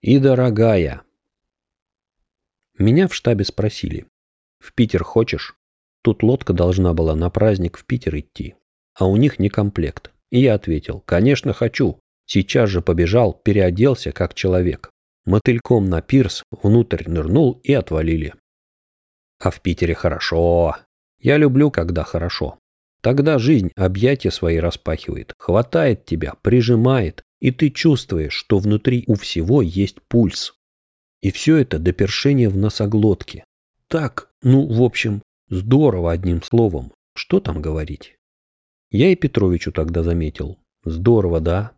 и дорогая. Меня в штабе спросили, в Питер хочешь? Тут лодка должна была на праздник в Питер идти, а у них не комплект. И я ответил, конечно хочу. Сейчас же побежал, переоделся как человек. Мотыльком на пирс внутрь нырнул и отвалили. А в Питере хорошо. Я люблю, когда хорошо. Тогда жизнь объятия свои распахивает, хватает тебя, прижимает, и ты чувствуешь, что внутри у всего есть пульс. И все это до першения в носоглотке. Так, ну, в общем, здорово одним словом. Что там говорить? Я и Петровичу тогда заметил. Здорово, да?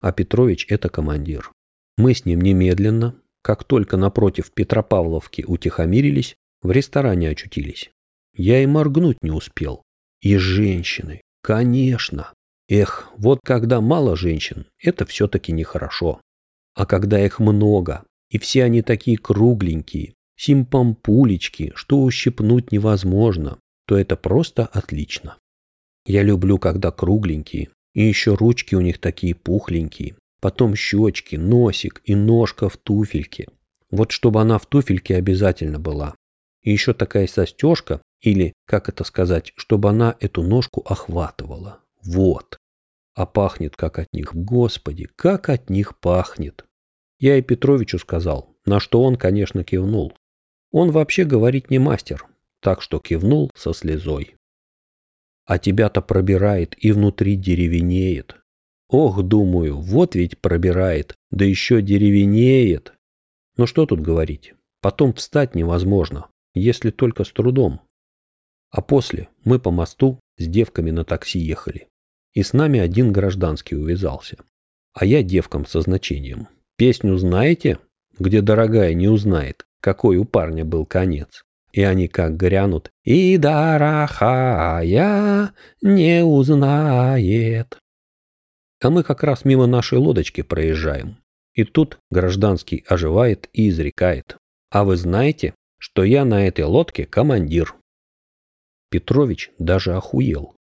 А Петрович это командир. Мы с ним немедленно, как только напротив Петропавловки утихомирились, в ресторане очутились. Я и моргнуть не успел. И женщины, конечно. Эх, вот когда мало женщин, это все-таки нехорошо. А когда их много, и все они такие кругленькие, симпампулечки, что ущипнуть невозможно, то это просто отлично. Я люблю, когда кругленькие, и еще ручки у них такие пухленькие, потом щечки, носик и ножка в туфельке. Вот чтобы она в туфельке обязательно была. И еще такая застежка, или, как это сказать, чтобы она эту ножку охватывала. Вот. А пахнет как от них. Господи, как от них пахнет. Я и Петровичу сказал, на что он, конечно, кивнул. Он вообще говорить не мастер, так что кивнул со слезой. А тебя-то пробирает и внутри деревенеет. Ох, думаю, вот ведь пробирает, да еще деревенеет. Но что тут говорить, потом встать невозможно, если только с трудом. А после мы по мосту с девками на такси ехали. И с нами один гражданский увязался. А я девкам со значением. Песню знаете, где дорогая не узнает, какой у парня был конец? И они как грянут «И дорогая не узнает». А мы как раз мимо нашей лодочки проезжаем. И тут гражданский оживает и изрекает. А вы знаете, что я на этой лодке командир? Петрович даже охуел.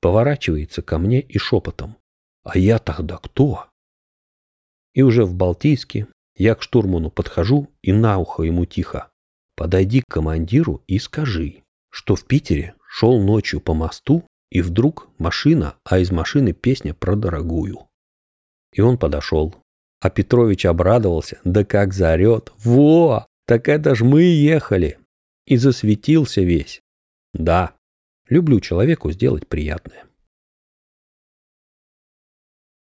Поворачивается ко мне и шепотом. А я тогда кто? И уже в Балтийске я к штурману подхожу и на ухо ему тихо. Подойди к командиру и скажи, что в Питере шел ночью по мосту, и вдруг машина, а из машины песня про дорогую. И он подошел. А Петрович обрадовался, да как заорет. Во, так это ж мы ехали. И засветился весь. Да, люблю человеку сделать приятное.